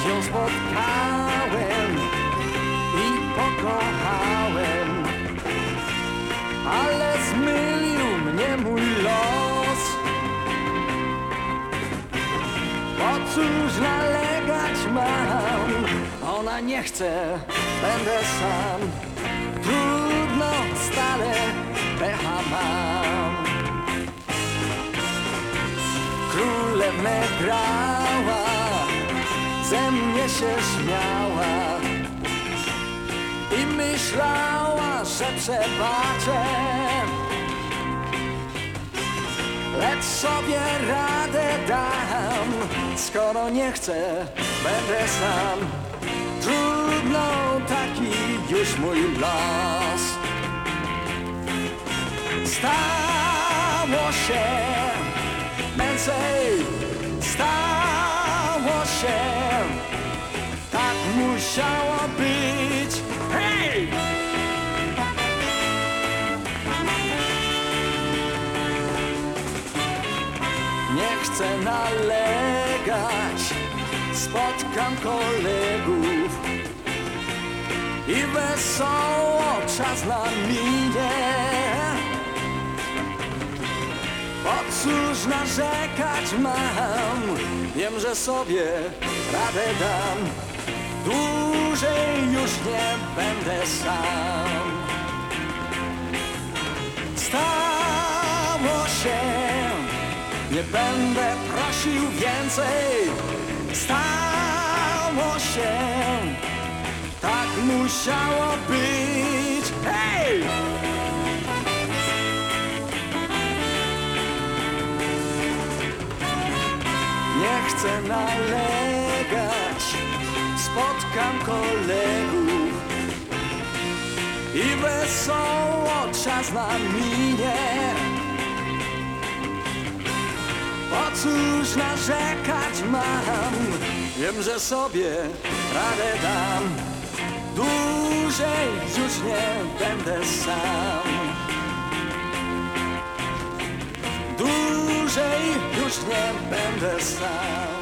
spotkałem i pokochałem, ale zmylił mnie mój los. Po cóż nalegać mam? Ona nie chce, będę sam. Trudno, stale pecha mam. Królewne grała, ze mnie się śmiała i myślała, że przebaczę. Lecz sobie radę dam, skoro nie chcę, będę sam. Trudno, taki już mój los. Stało się, więcej stało się, chcę nalegać, spotkam kolegów i wesoło czas na minie. Po cóż narzekać mam, wiem, że sobie radę dam. Dłużej już nie będę sam. Nie będę prosił więcej. Stało się, tak musiało być. Hej! Nie chcę nalegać, spotkam kolegów i wesoło czas na minie. Po cóż narzekać mam, wiem, że sobie radę dam. Dłużej już nie będę sam. Dłużej już nie będę sam.